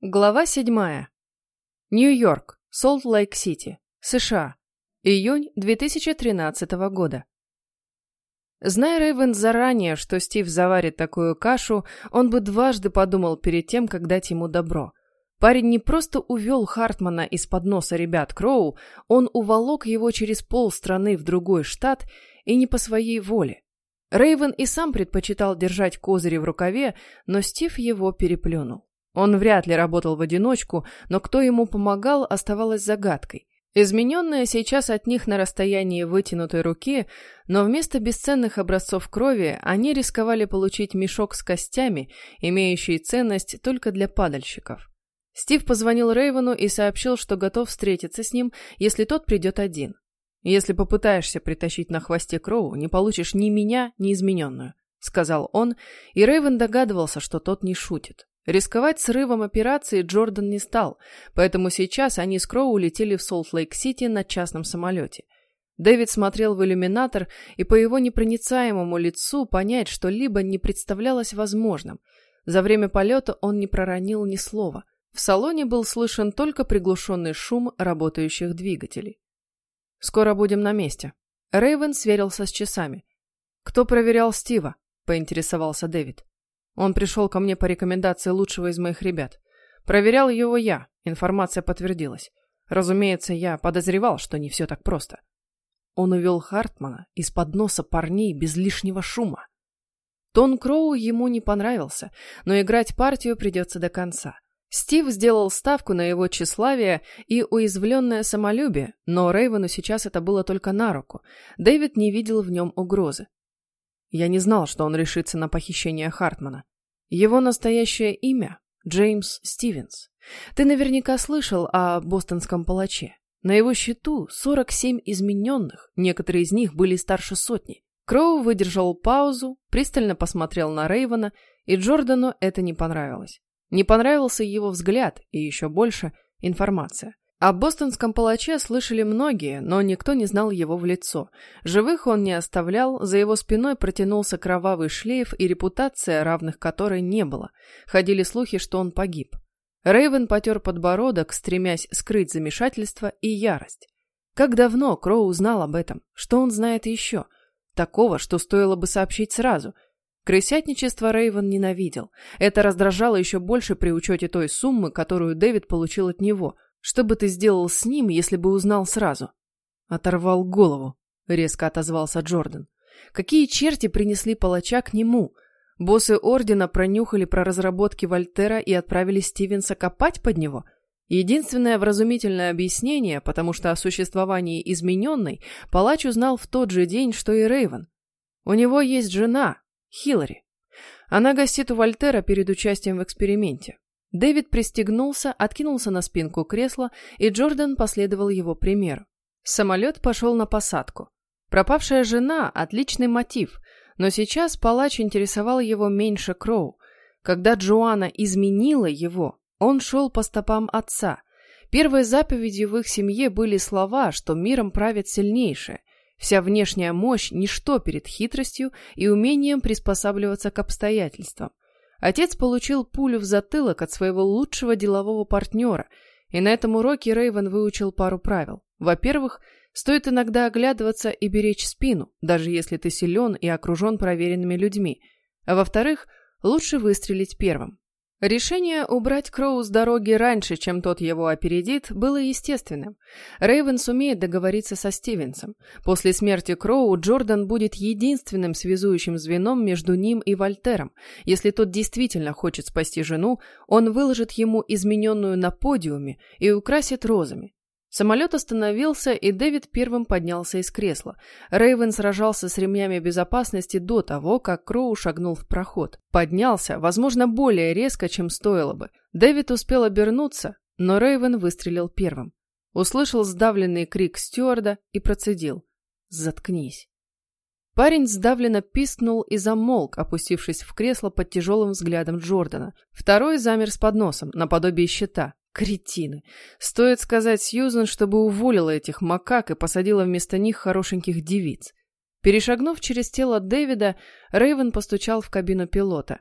Глава 7. Нью-Йорк, Солт-Лейк-Сити, США. Июнь 2013 года. Зная Рейвен заранее, что Стив заварит такую кашу, он бы дважды подумал перед тем, как дать ему добро. Парень не просто увел Хартмана из-под носа ребят Кроу, он уволок его через полстраны в другой штат и не по своей воле. Рейвен и сам предпочитал держать козыри в рукаве, но Стив его переплюнул. Он вряд ли работал в одиночку, но кто ему помогал, оставалось загадкой. Измененная сейчас от них на расстоянии вытянутой руки, но вместо бесценных образцов крови они рисковали получить мешок с костями, имеющий ценность только для падальщиков. Стив позвонил Рейвену и сообщил, что готов встретиться с ним, если тот придет один. «Если попытаешься притащить на хвосте Кроу, не получишь ни меня, ни измененную», — сказал он, и Рейвен догадывался, что тот не шутит. Рисковать срывом операции Джордан не стал, поэтому сейчас они с Кроу улетели в Солт-Лейк-Сити на частном самолете. Дэвид смотрел в иллюминатор, и по его непроницаемому лицу понять что-либо не представлялось возможным. За время полета он не проронил ни слова. В салоне был слышен только приглушенный шум работающих двигателей. «Скоро будем на месте». Рейвен сверился с часами. «Кто проверял Стива?» — поинтересовался Дэвид. Он пришел ко мне по рекомендации лучшего из моих ребят. Проверял его я, информация подтвердилась. Разумеется, я подозревал, что не все так просто. Он увел Хартмана из-под носа парней без лишнего шума. Тон Кроу ему не понравился, но играть партию придется до конца. Стив сделал ставку на его тщеславие и уязвленное самолюбие, но Рейвену сейчас это было только на руку. Дэвид не видел в нем угрозы. Я не знал, что он решится на похищение Хартмана. Его настоящее имя — Джеймс Стивенс. Ты наверняка слышал о бостонском палаче. На его счету 47 измененных, некоторые из них были старше сотни. Кроу выдержал паузу, пристально посмотрел на Рейвена, и Джордану это не понравилось. Не понравился его взгляд и еще больше информация. О бостонском палаче слышали многие, но никто не знал его в лицо. Живых он не оставлял, за его спиной протянулся кровавый шлейф и репутация, равных которой не было. Ходили слухи, что он погиб. Рейвен потер подбородок, стремясь скрыть замешательство и ярость. Как давно Кроу узнал об этом? Что он знает еще? Такого, что стоило бы сообщить сразу. Крысятничество Рейвен ненавидел. Это раздражало еще больше при учете той суммы, которую Дэвид получил от него – что бы ты сделал с ним, если бы узнал сразу? Оторвал голову, резко отозвался Джордан. Какие черти принесли палача к нему? Боссы Ордена пронюхали про разработки Вольтера и отправили Стивенса копать под него? Единственное вразумительное объяснение, потому что о существовании измененной палач узнал в тот же день, что и Рейвен. У него есть жена, Хиллари. Она гостит у Вольтера перед участием в эксперименте. Дэвид пристегнулся, откинулся на спинку кресла, и Джордан последовал его примеру. Самолет пошел на посадку. Пропавшая жена – отличный мотив, но сейчас палач интересовал его меньше Кроу. Когда Джоанна изменила его, он шел по стопам отца. Первой заповедью в их семье были слова, что миром правит сильнейшее. Вся внешняя мощь – ничто перед хитростью и умением приспосабливаться к обстоятельствам. Отец получил пулю в затылок от своего лучшего делового партнера, и на этом уроке Рейвен выучил пару правил. Во-первых, стоит иногда оглядываться и беречь спину, даже если ты силен и окружен проверенными людьми. А во-вторых, лучше выстрелить первым. Решение убрать Кроу с дороги раньше, чем тот его опередит, было естественным. Рейвен сумеет договориться со Стивенсом. После смерти Кроу Джордан будет единственным связующим звеном между ним и Вольтером. Если тот действительно хочет спасти жену, он выложит ему измененную на подиуме и украсит розами. Самолет остановился, и Дэвид первым поднялся из кресла. Рейвен сражался с ремнями безопасности до того, как Кроу шагнул в проход. Поднялся, возможно, более резко, чем стоило бы. Дэвид успел обернуться, но Рейвен выстрелил первым. Услышал сдавленный крик стюарда и процедил. «Заткнись». Парень сдавленно пискнул и замолк, опустившись в кресло под тяжелым взглядом Джордана. Второй замер с подносом, наподобие щита. Кретины. Стоит сказать Сьюзен, чтобы уволила этих макак и посадила вместо них хорошеньких девиц. Перешагнув через тело Дэвида, Рейвен постучал в кабину пилота.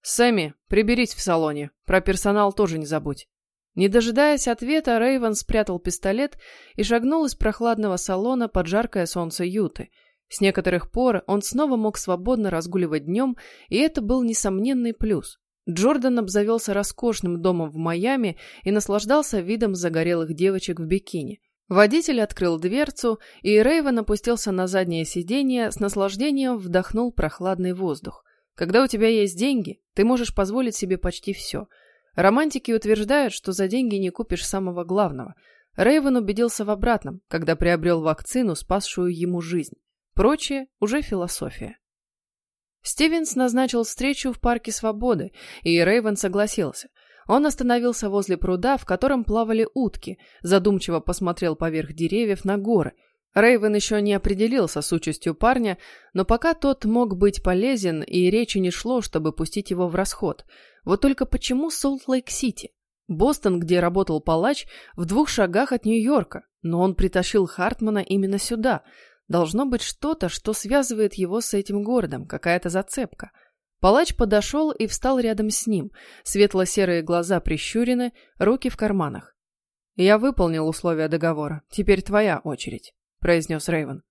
«Сэмми, приберись в салоне. Про персонал тоже не забудь». Не дожидаясь ответа, Рейвен спрятал пистолет и шагнул из прохладного салона под жаркое солнце Юты. С некоторых пор он снова мог свободно разгуливать днем, и это был несомненный плюс. Джордан обзавелся роскошным домом в Майами и наслаждался видом загорелых девочек в бикини. Водитель открыл дверцу, и Рейвен опустился на заднее сиденье, с наслаждением вдохнул прохладный воздух. Когда у тебя есть деньги, ты можешь позволить себе почти все. Романтики утверждают, что за деньги не купишь самого главного. Рейвен убедился в обратном, когда приобрел вакцину, спасшую ему жизнь. Прочее уже философия. Стивенс назначил встречу в Парке Свободы, и Рейвен согласился. Он остановился возле пруда, в котором плавали утки, задумчиво посмотрел поверх деревьев на горы. Рейвен еще не определился с участью парня, но пока тот мог быть полезен, и речи не шло, чтобы пустить его в расход. Вот только почему Солт-Лейк-Сити? Бостон, где работал палач, в двух шагах от Нью-Йорка, но он притащил Хартмана именно сюда – Должно быть что-то, что связывает его с этим городом, какая-то зацепка. Палач подошел и встал рядом с ним. Светло-серые глаза прищурены, руки в карманах. «Я выполнил условия договора. Теперь твоя очередь», — произнес Рейвен.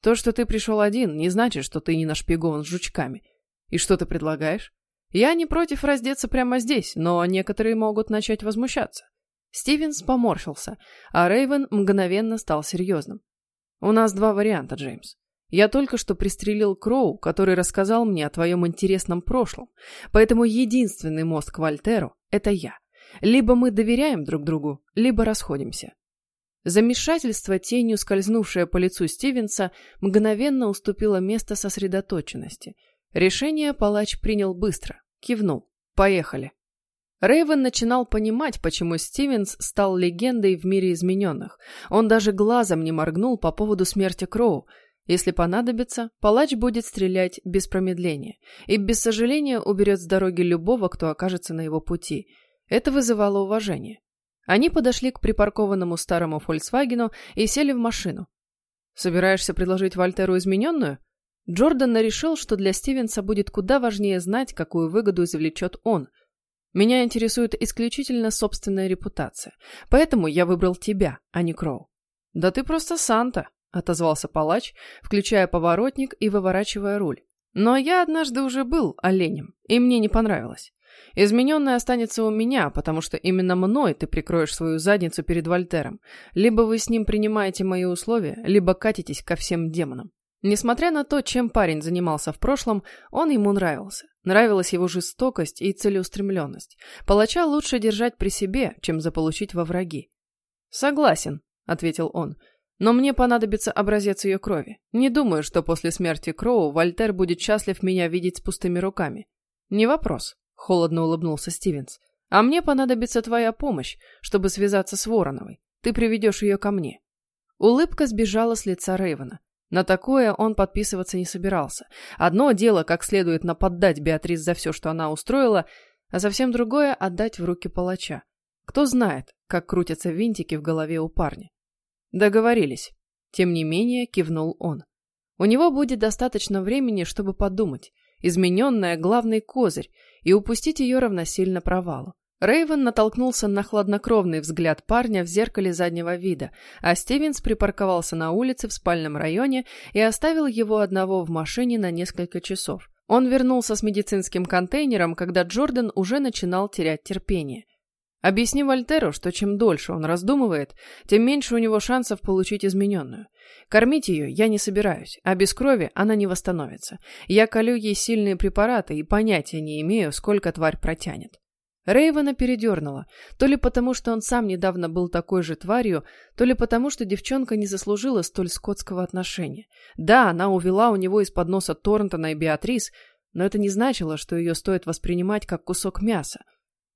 «То, что ты пришел один, не значит, что ты не нашпигован с жучками. И что ты предлагаешь? Я не против раздеться прямо здесь, но некоторые могут начать возмущаться». Стивенс поморщился, а Рейвен мгновенно стал серьезным. У нас два варианта, Джеймс. Я только что пристрелил Кроу, который рассказал мне о твоем интересном прошлом, поэтому единственный мост к Вольтеру — это я. Либо мы доверяем друг другу, либо расходимся. Замешательство, тенью скользнувшее по лицу Стивенса, мгновенно уступило место сосредоточенности. Решение палач принял быстро, кивнул. «Поехали». Рейвен начинал понимать, почему Стивенс стал легендой в мире измененных. Он даже глазом не моргнул по поводу смерти Кроу. Если понадобится, палач будет стрелять без промедления и без сожаления уберет с дороги любого, кто окажется на его пути. Это вызывало уважение. Они подошли к припаркованному старому «Фольксвагену» и сели в машину. «Собираешься предложить Вольтеру измененную?» Джордан решил, что для Стивенса будет куда важнее знать, какую выгоду извлечет он – меня интересует исключительно собственная репутация. Поэтому я выбрал тебя, а не Кроу. Да ты просто Санта, отозвался палач, включая поворотник и выворачивая руль. Но я однажды уже был оленем, и мне не понравилось. Измененное останется у меня, потому что именно мной ты прикроешь свою задницу перед Вольтером. Либо вы с ним принимаете мои условия, либо катитесь ко всем демонам. Несмотря на то, чем парень занимался в прошлом, он ему нравился. Нравилась его жестокость и целеустремленность. Палача лучше держать при себе, чем заполучить во враги. «Согласен», — ответил он, — «но мне понадобится образец ее крови. Не думаю, что после смерти Кроу Вольтер будет счастлив меня видеть с пустыми руками». «Не вопрос», — холодно улыбнулся Стивенс. «А мне понадобится твоя помощь, чтобы связаться с Вороновой. Ты приведешь ее ко мне». Улыбка сбежала с лица Рейвена. На такое он подписываться не собирался. Одно дело, как следует наподдать Беатрис за все, что она устроила, а совсем другое — отдать в руки палача. Кто знает, как крутятся винтики в голове у парня. Договорились. Тем не менее, кивнул он. У него будет достаточно времени, чтобы подумать. Измененная — главный козырь, и упустить ее равносильно провалу. Рейвен натолкнулся на хладнокровный взгляд парня в зеркале заднего вида, а Стивенс припарковался на улице в спальном районе и оставил его одного в машине на несколько часов. Он вернулся с медицинским контейнером, когда Джордан уже начинал терять терпение. Объясни Вольтеру, что чем дольше он раздумывает, тем меньше у него шансов получить измененную. Кормить ее я не собираюсь, а без крови она не восстановится. Я колю ей сильные препараты и понятия не имею, сколько тварь протянет. Рейвена передернуло, то ли потому, что он сам недавно был такой же тварью, то ли потому, что девчонка не заслужила столь скотского отношения. Да, она увела у него из-под носа Торнтона и Беатрис, но это не значило, что ее стоит воспринимать как кусок мяса.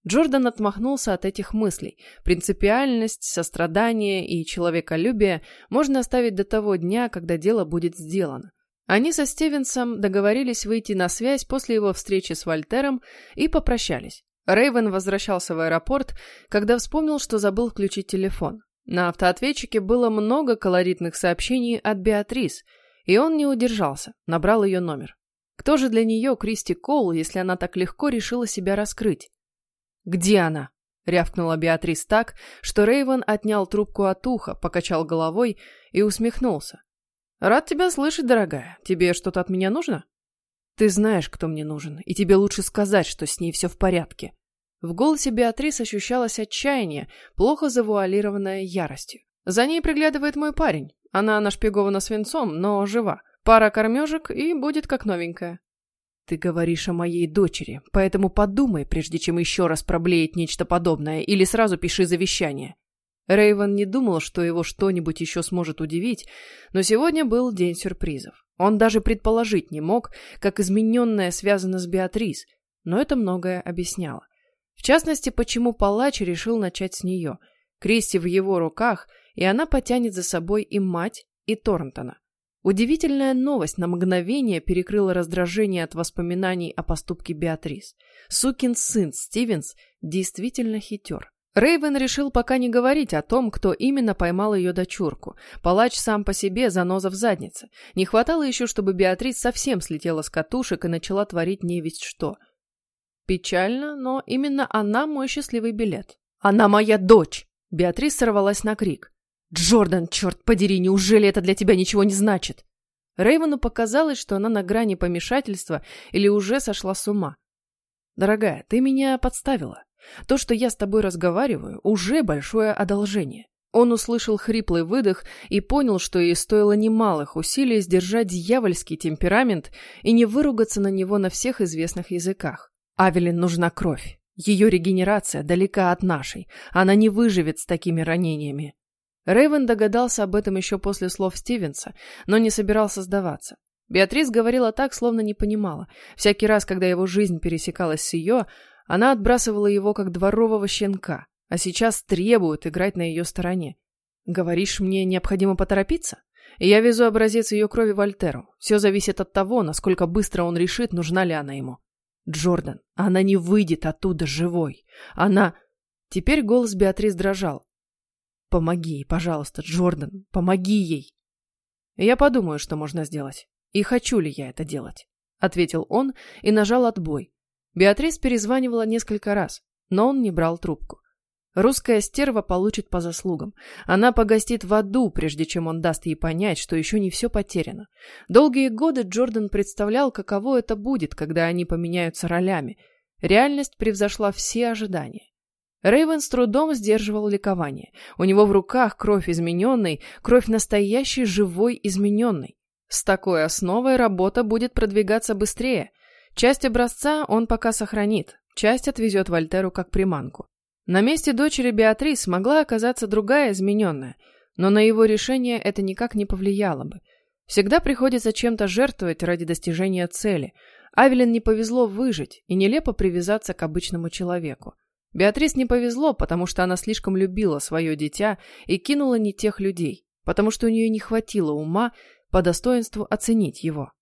Джордан отмахнулся от этих мыслей. Принципиальность, сострадание и человеколюбие можно оставить до того дня, когда дело будет сделано. Они со Стивенсом договорились выйти на связь после его встречи с Вольтером и попрощались. Рейвен возвращался в аэропорт, когда вспомнил, что забыл включить телефон. На автоответчике было много колоритных сообщений от Беатрис, и он не удержался, набрал ее номер. Кто же для нее Кристи Кол, если она так легко решила себя раскрыть? «Где она?» — рявкнула Беатрис так, что Рейвен отнял трубку от уха, покачал головой и усмехнулся. «Рад тебя слышать, дорогая. Тебе что-то от меня нужно?» «Ты знаешь, кто мне нужен, и тебе лучше сказать, что с ней все в порядке». В голосе Беатрис ощущалось отчаяние, плохо завуалированное яростью. «За ней приглядывает мой парень. Она нашпигована свинцом, но жива. Пара кормежек и будет как новенькая. Ты говоришь о моей дочери, поэтому подумай, прежде чем еще раз проблеять нечто подобное, или сразу пиши завещание. Рейвен не думал, что его что-нибудь еще сможет удивить, но сегодня был день сюрпризов. Он даже предположить не мог, как измененное связано с Беатрис, но это многое объясняло. В частности, почему палач решил начать с нее. Кристи в его руках, и она потянет за собой и мать, и Торнтона. Удивительная новость на мгновение перекрыла раздражение от воспоминаний о поступке Беатрис. Сукин сын Стивенс действительно хитер. Рейвен решил пока не говорить о том, кто именно поймал ее дочурку. Палач сам по себе заноза в заднице. Не хватало еще, чтобы Беатрис совсем слетела с катушек и начала творить невесть что. Печально, но именно она мой счастливый билет. «Она моя дочь!» Беатрис сорвалась на крик. «Джордан, черт подери, неужели это для тебя ничего не значит?» Рейвену показалось, что она на грани помешательства или уже сошла с ума. «Дорогая, ты меня подставила. То, что я с тобой разговариваю, уже большое одолжение». Он услышал хриплый выдох и понял, что ей стоило немалых усилий сдержать дьявольский темперамент и не выругаться на него на всех известных языках. Авелин нужна кровь. Ее регенерация далека от нашей. Она не выживет с такими ранениями. Рейвен догадался об этом еще после слов Стивенса, но не собирался сдаваться. Беатрис говорила так, словно не понимала. Всякий раз, когда его жизнь пересекалась с ее, она отбрасывала его как дворового щенка, а сейчас требует играть на ее стороне. «Говоришь, мне необходимо поторопиться?» Я везу образец ее крови Вольтеру. Все зависит от того, насколько быстро он решит, нужна ли она ему. Джордан, она не выйдет оттуда живой. Она... Теперь голос Беатрис дрожал. Помоги ей, пожалуйста, Джордан, помоги ей. Я подумаю, что можно сделать. И хочу ли я это делать, ответил он и нажал отбой. Беатрис перезванивала несколько раз, но он не брал трубку. Русская стерва получит по заслугам. Она погостит в аду, прежде чем он даст ей понять, что еще не все потеряно. Долгие годы Джордан представлял, каково это будет, когда они поменяются ролями. Реальность превзошла все ожидания. Рейвен с трудом сдерживал ликование. У него в руках кровь измененной, кровь настоящей живой измененной. С такой основой работа будет продвигаться быстрее. Часть образца он пока сохранит, часть отвезет Вольтеру как приманку. На месте дочери Беатрис могла оказаться другая измененная, но на его решение это никак не повлияло бы. Всегда приходится чем-то жертвовать ради достижения цели. Авелин не повезло выжить и нелепо привязаться к обычному человеку. Беатрис не повезло, потому что она слишком любила свое дитя и кинула не тех людей, потому что у нее не хватило ума по достоинству оценить его.